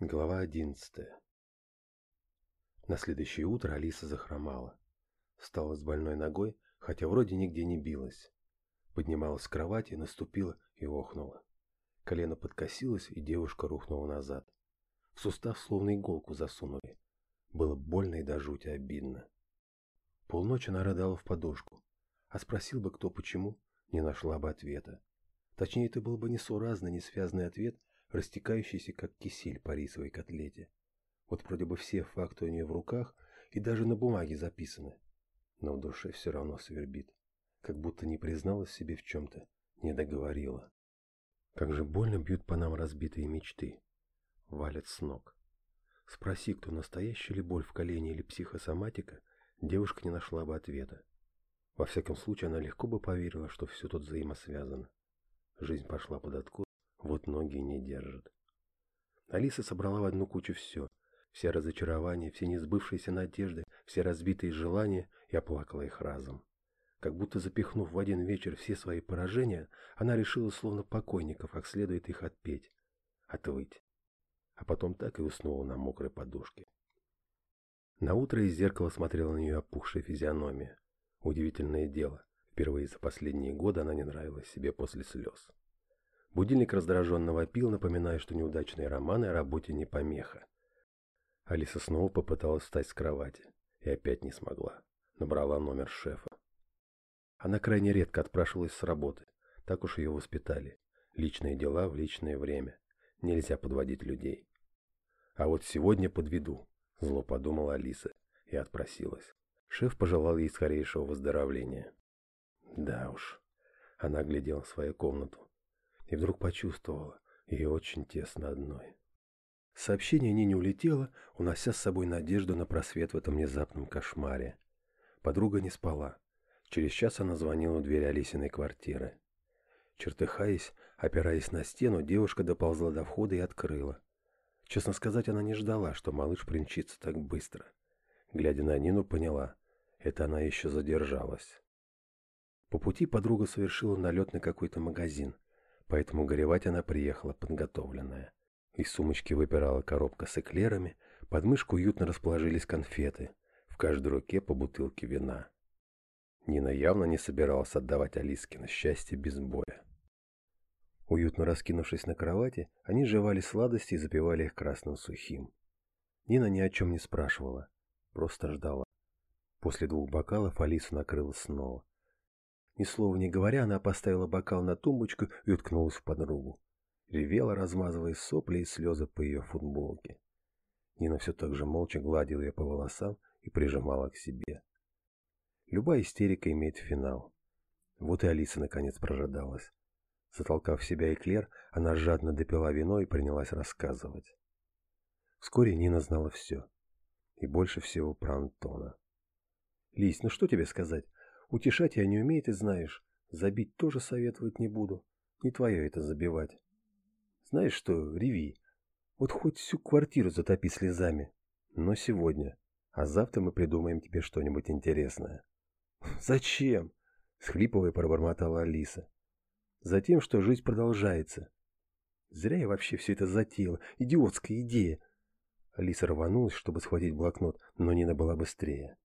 Глава 11. На следующее утро Алиса захромала. Встала с больной ногой, хотя вроде нигде не билась. Поднималась с кровати, наступила и охнула. Колено подкосилось, и девушка рухнула назад. В сустав словно иголку засунули. Было больно и до жути обидно. Полночи она рыдала в подушку. А спросил бы кто почему, не нашла бы ответа. Точнее, это был бы несуразный, несвязный ответ – растекающийся как кисель по рисовой котлете. Вот вроде бы все факты у нее в руках и даже на бумаге записаны. Но в душе все равно свербит, как будто не призналась себе в чем-то, не договорила. Как же больно бьют по нам разбитые мечты. Валят с ног. Спроси, кто настоящая ли боль в колене или психосоматика, девушка не нашла бы ответа. Во всяком случае, она легко бы поверила, что все тут взаимосвязано. Жизнь пошла под откос не держит. Алиса собрала в одну кучу все. Все разочарования, все несбывшиеся надежды, все разбитые желания и оплакала их разом. Как будто запихнув в один вечер все свои поражения, она решила словно покойников, как следует их отпеть, отвыть. А потом так и уснула на мокрой подушке. На утро из зеркала смотрела на нее опухшая физиономия. Удивительное дело. Впервые за последние годы она не нравилась себе после слез. Будильник раздраженного пил, напоминая, что неудачные романы о работе не помеха. Алиса снова попыталась встать с кровати и опять не смогла. Набрала номер шефа. Она крайне редко отпрашивалась с работы. Так уж ее воспитали. Личные дела в личное время. Нельзя подводить людей. А вот сегодня подведу, зло подумала Алиса и отпросилась. Шеф пожелал ей скорейшего выздоровления. Да уж. Она глядела в свою комнату и вдруг почувствовала, ей очень тесно одной. Сообщение Нине улетело, унося с собой надежду на просвет в этом внезапном кошмаре. Подруга не спала. Через час она звонила в двери Алисиной квартиры. Чертыхаясь, опираясь на стену, девушка доползла до входа и открыла. Честно сказать, она не ждала, что малыш примчится так быстро. Глядя на Нину, поняла, это она еще задержалась. По пути подруга совершила налет на какой-то магазин – поэтому горевать она приехала подготовленная. Из сумочки выпирала коробка с эклерами, под мышку уютно расположились конфеты, в каждой руке по бутылке вина. Нина явно не собиралась отдавать Алискино счастье без боя. Уютно раскинувшись на кровати, они жевали сладости и запивали их красным сухим. Нина ни о чем не спрашивала, просто ждала. После двух бокалов Алису накрыла снова. Ни слова не говоря, она поставила бокал на тумбочку и уткнулась в подругу. Ревела, размазывая сопли и слезы по ее футболке. Нина все так же молча гладила ее по волосам и прижимала к себе. Любая истерика имеет финал. Вот и Алиса наконец прожидалась. Затолкав в себя эклер, она жадно допила вино и принялась рассказывать. Вскоре Нина знала все. И больше всего про Антона. «Лись, ну что тебе сказать? Утешать я не умею, ты знаешь. Забить тоже советовать не буду. Не твое это забивать. Знаешь что, реви. Вот хоть всю квартиру затопи слезами. Но сегодня. А завтра мы придумаем тебе что-нибудь интересное. Зачем? Схлипывая пробормотала Алиса. Затем, что жизнь продолжается. Зря я вообще все это затеяла. Идиотская идея. Алиса рванулась, чтобы схватить блокнот, но Нина была быстрее.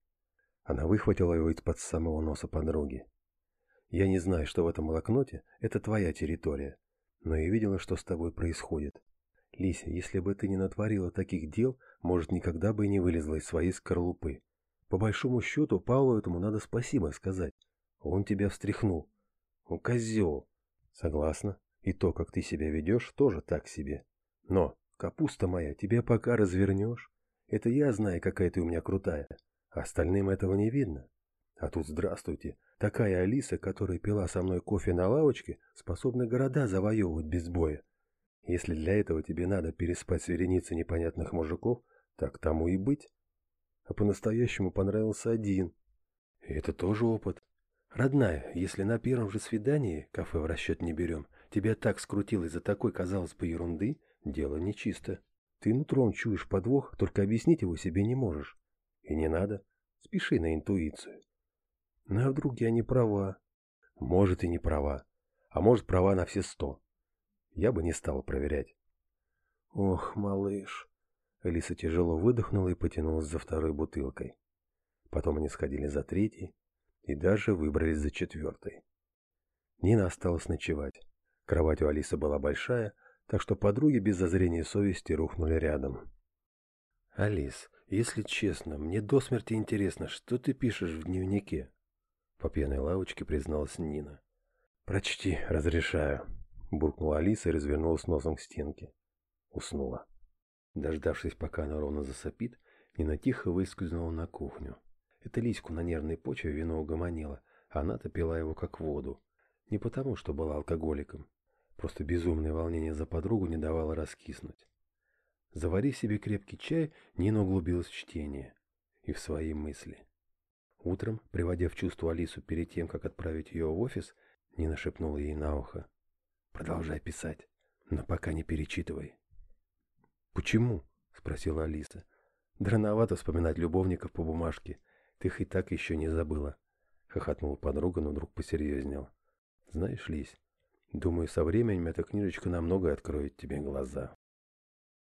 Она выхватила его из-под самого носа подруги. «Я не знаю, что в этом блокноте, это твоя территория, но я видела, что с тобой происходит. Лися, если бы ты не натворила таких дел, может, никогда бы и не вылезла из своей скорлупы. По большому счету, Павлу этому надо спасибо сказать. Он тебя встряхнул. Он козел. Согласна. И то, как ты себя ведешь, тоже так себе. Но, капуста моя, тебя пока развернешь. Это я знаю, какая ты у меня крутая. Остальным этого не видно. А тут здравствуйте, такая Алиса, которая пила со мной кофе на лавочке, способна города завоевывать без боя. Если для этого тебе надо переспать с вереницей непонятных мужиков, так тому и быть. А по-настоящему понравился один. И это тоже опыт. Родная, если на первом же свидании кафе в расчет не берем, тебя так скрутило из-за такой, казалось бы, ерунды, дело нечисто. Ты нутром чуешь подвох, только объяснить его себе не можешь. И не надо. Спеши на интуицию. Но вдруг я не права? Может и не права. А может права на все сто. Я бы не стала проверять. Ох, малыш. Алиса тяжело выдохнула и потянулась за второй бутылкой. Потом они сходили за третьей и даже выбрались за четвертой. Нина осталась ночевать. Кровать у Алисы была большая, так что подруги без зазрения совести рухнули рядом. Алис, если честно, мне до смерти интересно, что ты пишешь в дневнике?» По пьяной лавочке призналась Нина. «Прочти, разрешаю», — буркнула Алиса и развернулась носом к стенке. Уснула. Дождавшись, пока она ровно засопит, Нина тихо выскользнула на кухню. Это Лиську на нервной почве вино угомонило, а она топила его как воду. Не потому, что была алкоголиком. Просто безумное волнение за подругу не давало раскиснуть. Завари себе крепкий чай, Нина углубилась в чтение и в свои мысли. Утром, приводя в чувство Алису перед тем, как отправить ее в офис, Нина шепнула ей на ухо. «Продолжай писать, но пока не перечитывай». «Почему?» – спросила Алиса. «Драновато вспоминать любовников по бумажке. Ты их и так еще не забыла». Хохотнула подруга, но вдруг посерьезнела. «Знаешь, Лись, думаю, со временем эта книжечка намного откроет тебе глаза».